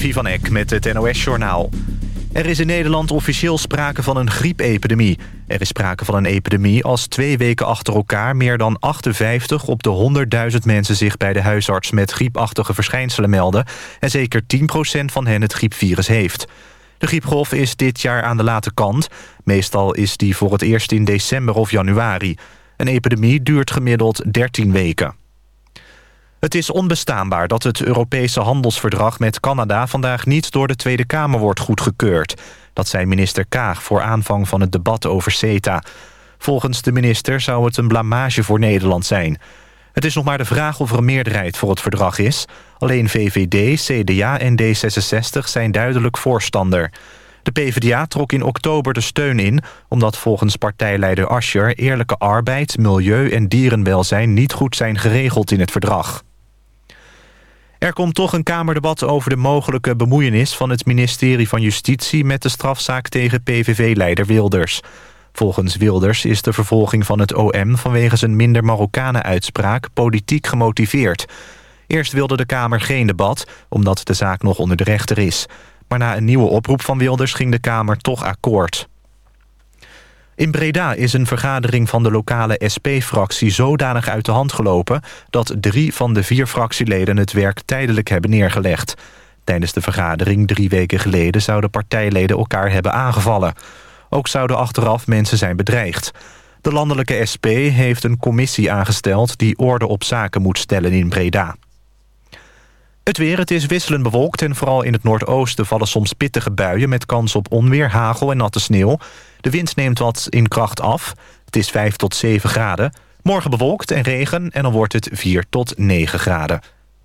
Levi van Eck met het NOS-journaal. Er is in Nederland officieel sprake van een griepepidemie. Er is sprake van een epidemie als twee weken achter elkaar... meer dan 58 op de 100.000 mensen zich bij de huisarts... met griepachtige verschijnselen melden... en zeker 10% van hen het griepvirus heeft. De griepgolf is dit jaar aan de late kant. Meestal is die voor het eerst in december of januari. Een epidemie duurt gemiddeld 13 weken. Het is onbestaanbaar dat het Europese handelsverdrag met Canada... vandaag niet door de Tweede Kamer wordt goedgekeurd. Dat zei minister Kaag voor aanvang van het debat over CETA. Volgens de minister zou het een blamage voor Nederland zijn. Het is nog maar de vraag of er een meerderheid voor het verdrag is. Alleen VVD, CDA en D66 zijn duidelijk voorstander. De PvdA trok in oktober de steun in... omdat volgens partijleider Ascher eerlijke arbeid, milieu en dierenwelzijn... niet goed zijn geregeld in het verdrag. Er komt toch een Kamerdebat over de mogelijke bemoeienis... van het ministerie van Justitie met de strafzaak tegen PVV-leider Wilders. Volgens Wilders is de vervolging van het OM... vanwege zijn minder Marokkanen-uitspraak politiek gemotiveerd. Eerst wilde de Kamer geen debat, omdat de zaak nog onder de rechter is. Maar na een nieuwe oproep van Wilders ging de Kamer toch akkoord. In Breda is een vergadering van de lokale SP-fractie zodanig uit de hand gelopen... dat drie van de vier fractieleden het werk tijdelijk hebben neergelegd. Tijdens de vergadering drie weken geleden zouden partijleden elkaar hebben aangevallen. Ook zouden achteraf mensen zijn bedreigd. De landelijke SP heeft een commissie aangesteld die orde op zaken moet stellen in Breda. Het weer, het is wisselend bewolkt en vooral in het noordoosten vallen soms pittige buien... met kans op onweer, hagel en natte sneeuw. De wind neemt wat in kracht af. Het is 5 tot 7 graden. Morgen bewolkt en regen en dan wordt het 4 tot 9 graden.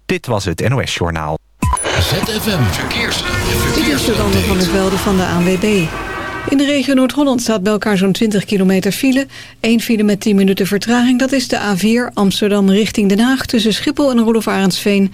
Dit was het NOS Journaal. ZFM Verkeers. Dit is de Ander van het Velde van de ANWB. In de regio Noord-Holland staat bij elkaar zo'n 20 kilometer file. Eén file met 10 minuten vertraging, dat is de A4 Amsterdam richting Den Haag... tussen Schiphol en Rolof Arendsveen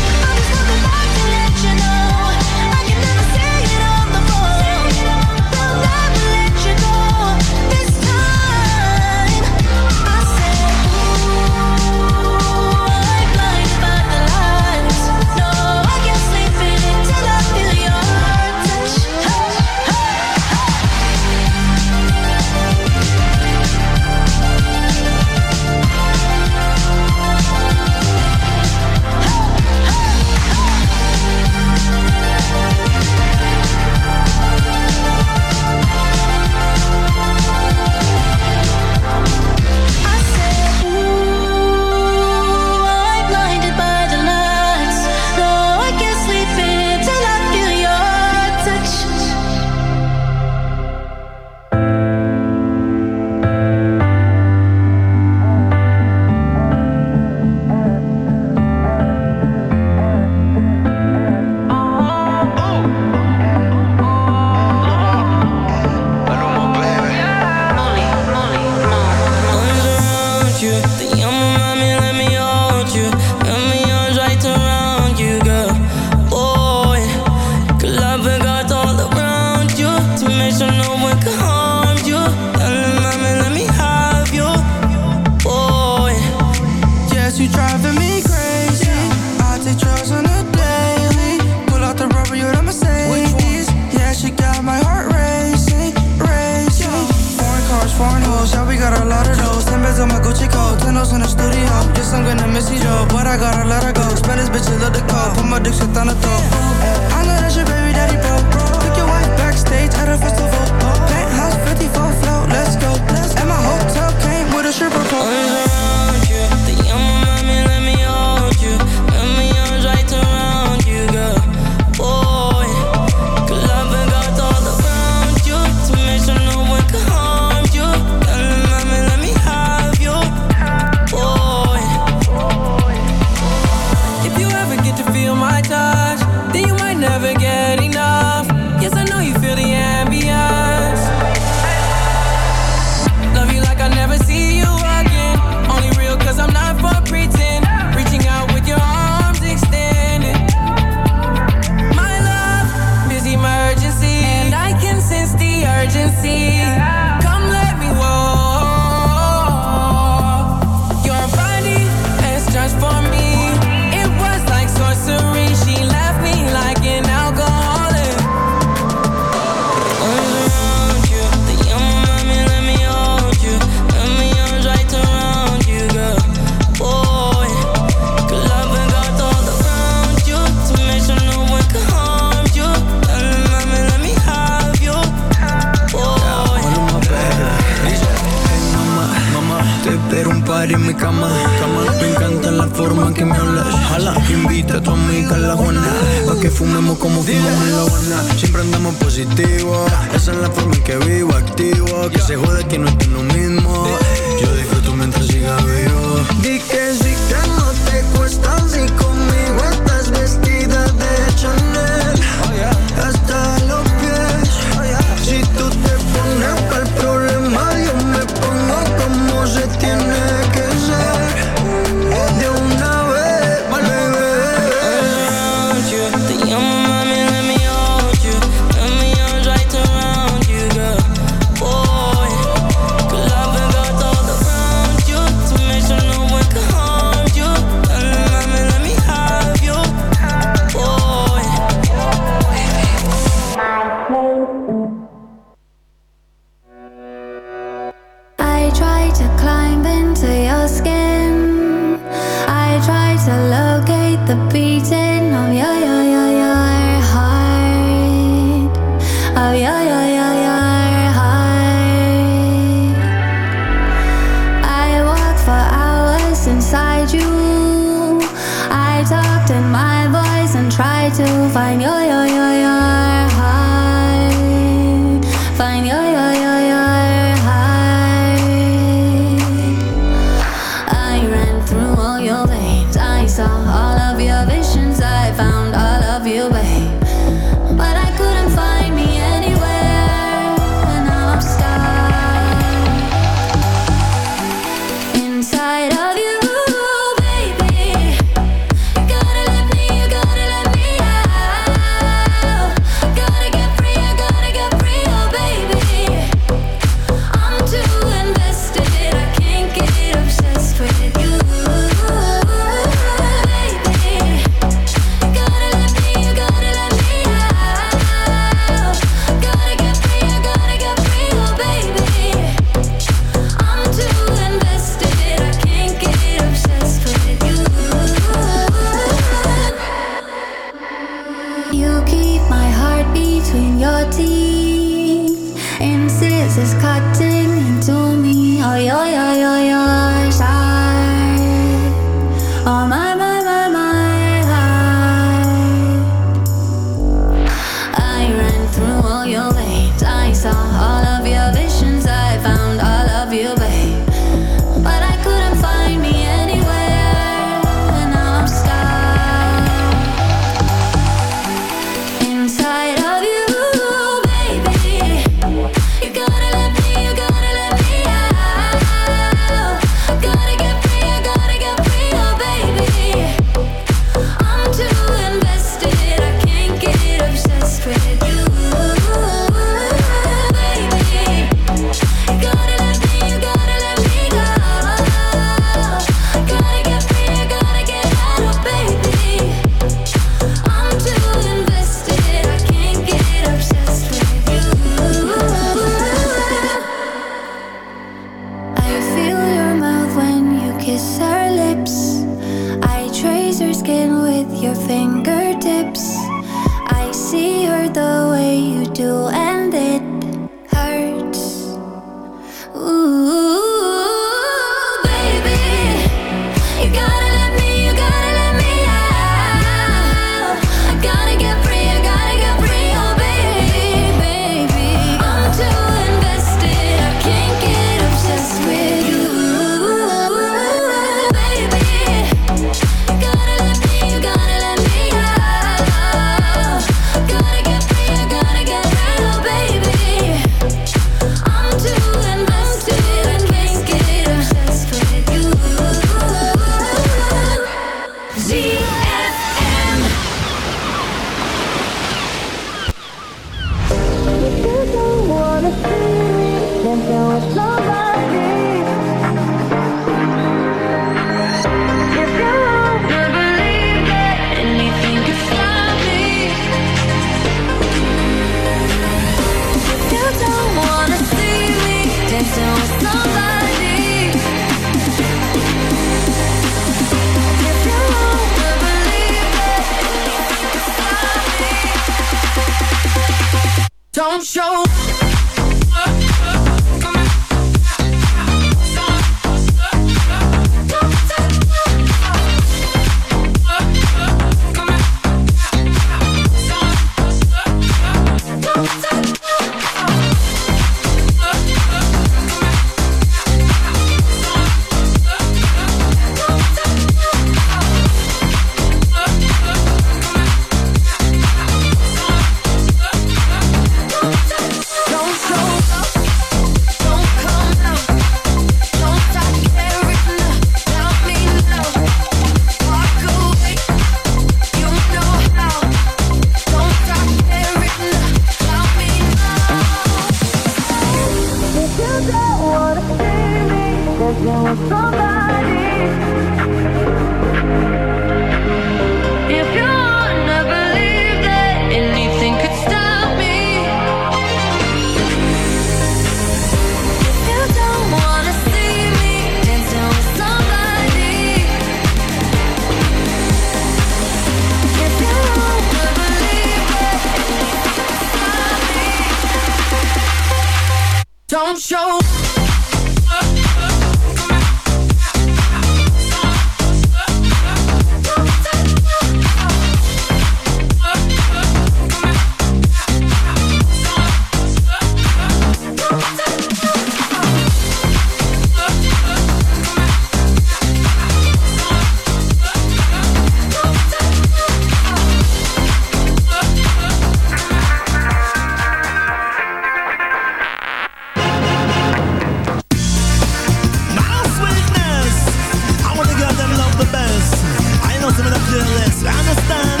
realist. Understand.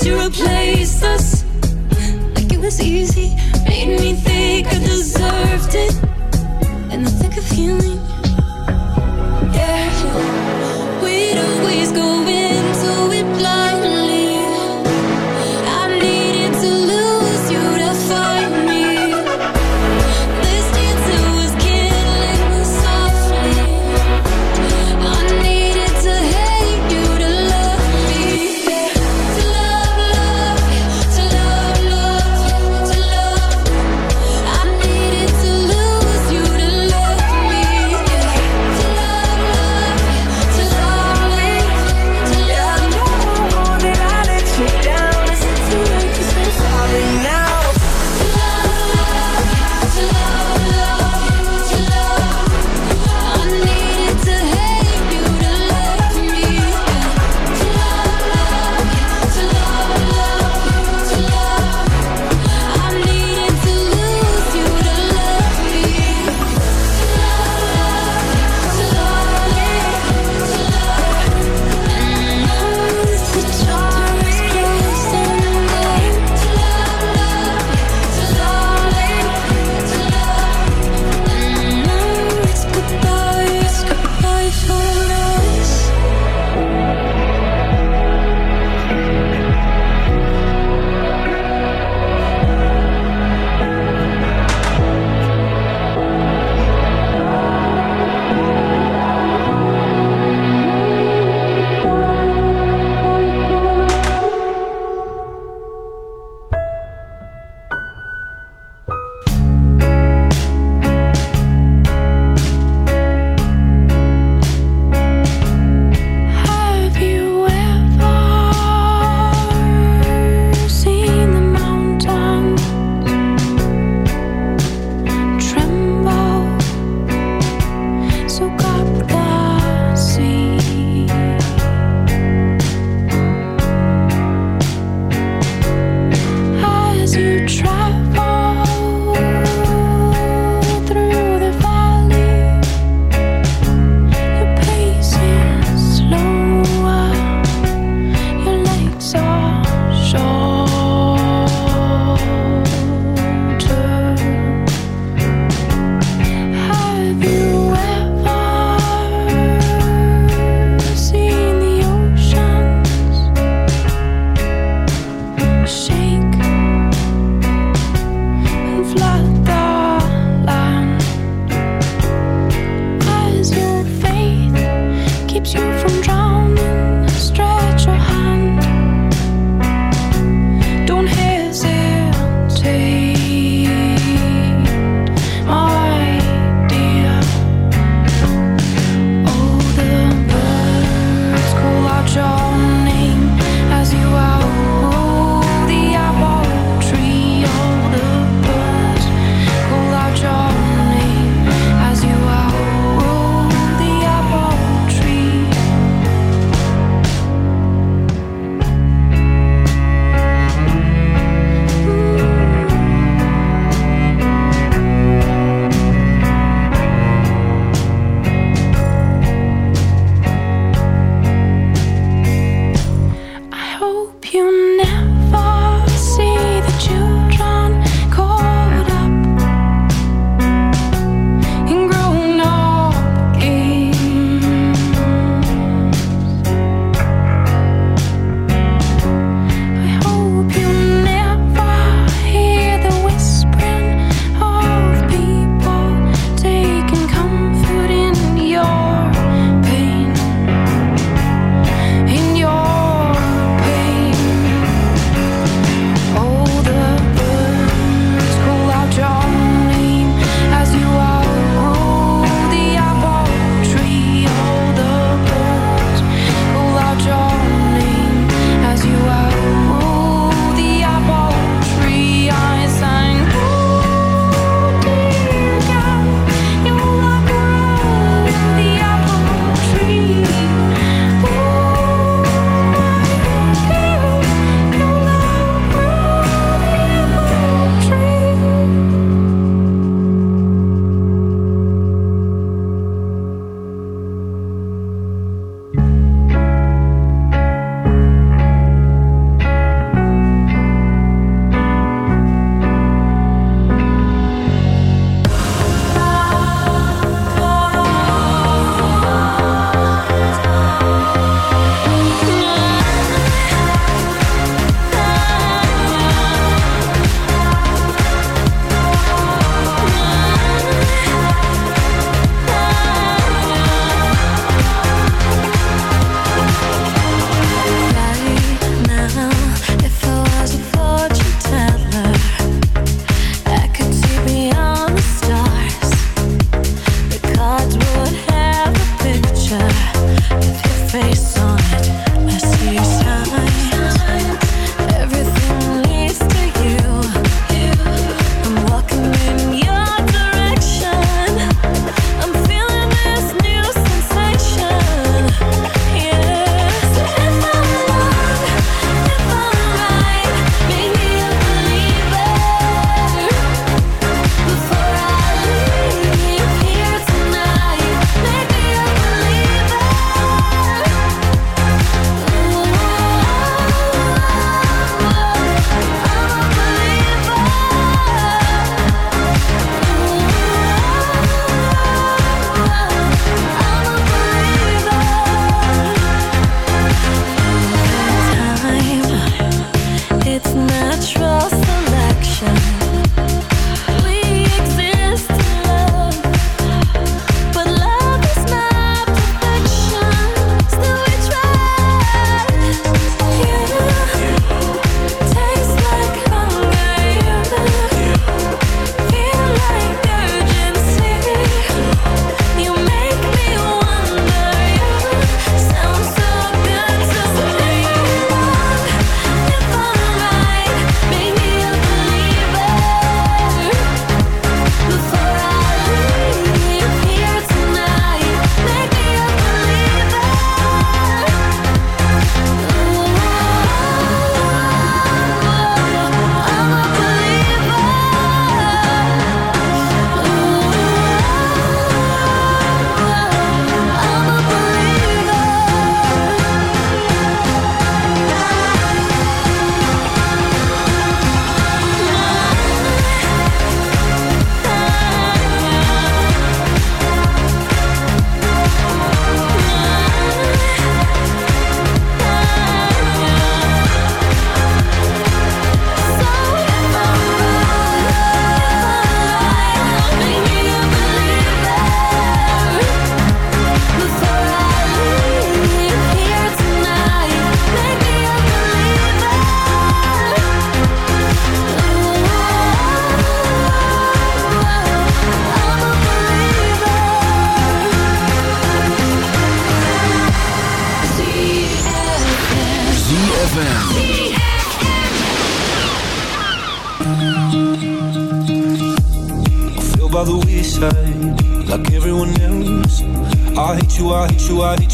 promised to replace us like it was easy. Made me think I deserved it.